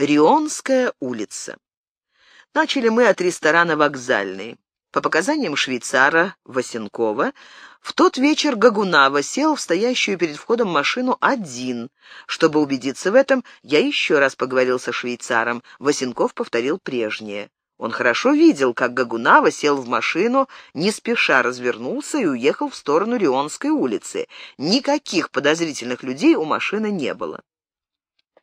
Рионская улица. Начали мы от ресторана «Вокзальный». По показаниям швейцара Васенкова, в тот вечер Гагунава сел в стоящую перед входом машину один. Чтобы убедиться в этом, я еще раз поговорил со швейцаром. Васенков повторил прежнее. Он хорошо видел, как Гагунава сел в машину, не спеша развернулся и уехал в сторону Рионской улицы. Никаких подозрительных людей у машины не было.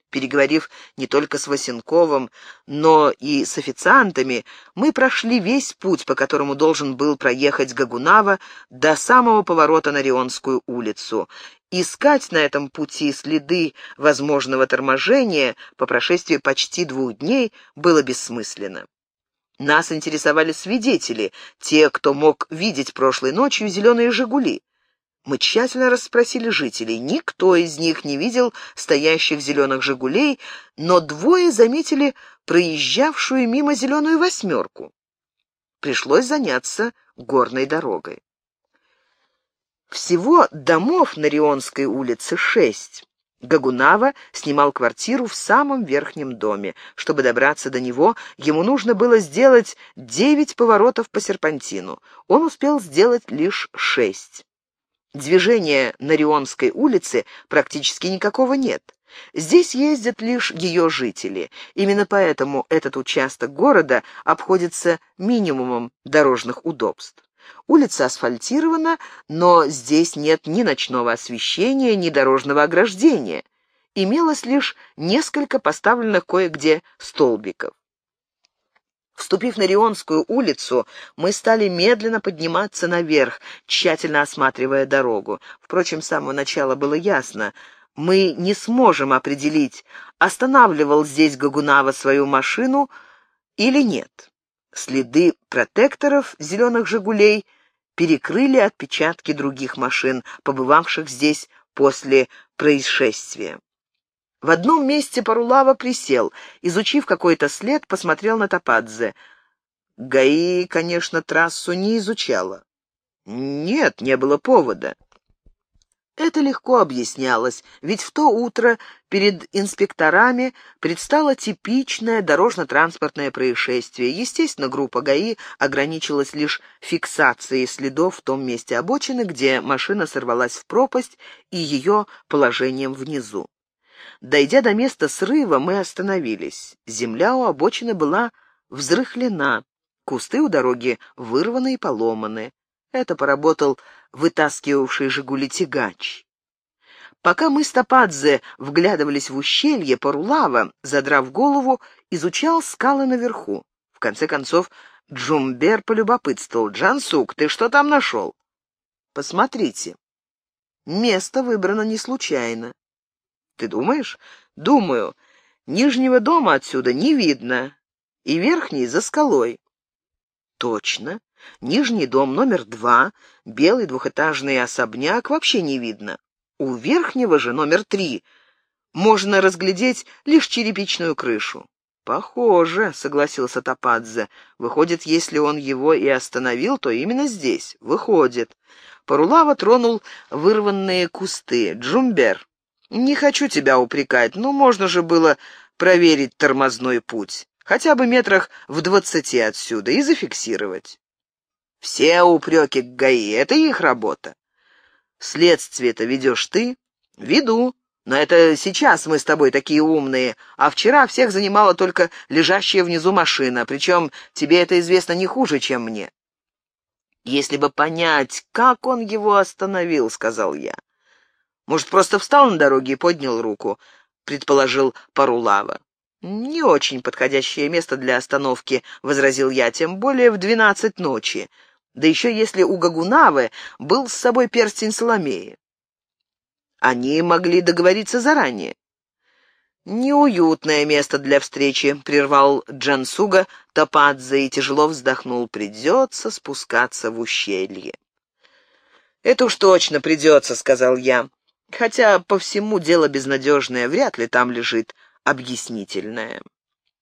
Переговорив не только с Васенковым, но и с официантами, мы прошли весь путь, по которому должен был проехать Гагунава до самого поворота на Рионскую улицу. Искать на этом пути следы возможного торможения по прошествии почти двух дней было бессмысленно. Нас интересовали свидетели, те, кто мог видеть прошлой ночью зеленые «Жигули». Мы тщательно расспросили жителей. Никто из них не видел стоящих зеленых «Жигулей», но двое заметили проезжавшую мимо зеленую «восьмерку». Пришлось заняться горной дорогой. Всего домов на Рионской улице шесть. Гагунава снимал квартиру в самом верхнем доме. Чтобы добраться до него, ему нужно было сделать девять поворотов по серпантину. Он успел сделать лишь шесть. Движения на Рионской улице практически никакого нет. Здесь ездят лишь ее жители. Именно поэтому этот участок города обходится минимумом дорожных удобств. Улица асфальтирована, но здесь нет ни ночного освещения, ни дорожного ограждения. Имелось лишь несколько поставленных кое-где столбиков. Вступив на Рионскую улицу, мы стали медленно подниматься наверх, тщательно осматривая дорогу. Впрочем, с самого начала было ясно, мы не сможем определить, останавливал здесь Гагунава свою машину или нет. Следы протекторов зеленых «Жигулей» перекрыли отпечатки других машин, побывавших здесь после происшествия. В одном месте Парулава присел, изучив какой-то след, посмотрел на Топадзе. ГАИ, конечно, трассу не изучала. Нет, не было повода. Это легко объяснялось, ведь в то утро перед инспекторами предстало типичное дорожно-транспортное происшествие. Естественно, группа ГАИ ограничилась лишь фиксацией следов в том месте обочины, где машина сорвалась в пропасть и ее положением внизу. Дойдя до места срыва, мы остановились. Земля у обочины была взрыхлена, кусты у дороги вырваны и поломаны. Это поработал вытаскивавший «Жигули» тягач. Пока мы с Топадзе вглядывались в ущелье, Парулава, задрав голову, изучал скалы наверху. В конце концов, Джумбер полюбопытствовал. «Джансук, ты что там нашел?» «Посмотрите. Место выбрано не случайно. Ты думаешь? Думаю. Нижнего дома отсюда не видно, и верхний за скалой. Точно. Нижний дом номер два, белый двухэтажный особняк, вообще не видно. У верхнего же номер три можно разглядеть лишь черепичную крышу. «Похоже», — согласился Топадзе. «Выходит, если он его и остановил, то именно здесь. Выходит». Парулава тронул вырванные кусты. «Джумбер, «Не хочу тебя упрекать, но можно же было проверить тормозной путь, хотя бы метрах в двадцати отсюда, и зафиксировать». «Все упреки к ГАИ — это их работа. Следствие-то ведешь ты?» «Веду. Но это сейчас мы с тобой такие умные, а вчера всех занимала только лежащая внизу машина, причем тебе это известно не хуже, чем мне». «Если бы понять, как он его остановил», — сказал я. Может, просто встал на дороге и поднял руку, предположил Парулава. «Не очень подходящее место для остановки», — возразил я, — «тем более в двенадцать ночи. Да еще если у Гагунавы был с собой перстень Соломеи». Они могли договориться заранее. «Неуютное место для встречи», — прервал Джансуга Топадзе и тяжело вздохнул. «Придется спускаться в ущелье». «Это уж точно придется», — сказал я. Хотя по всему дело безнадежное, вряд ли там лежит объяснительное.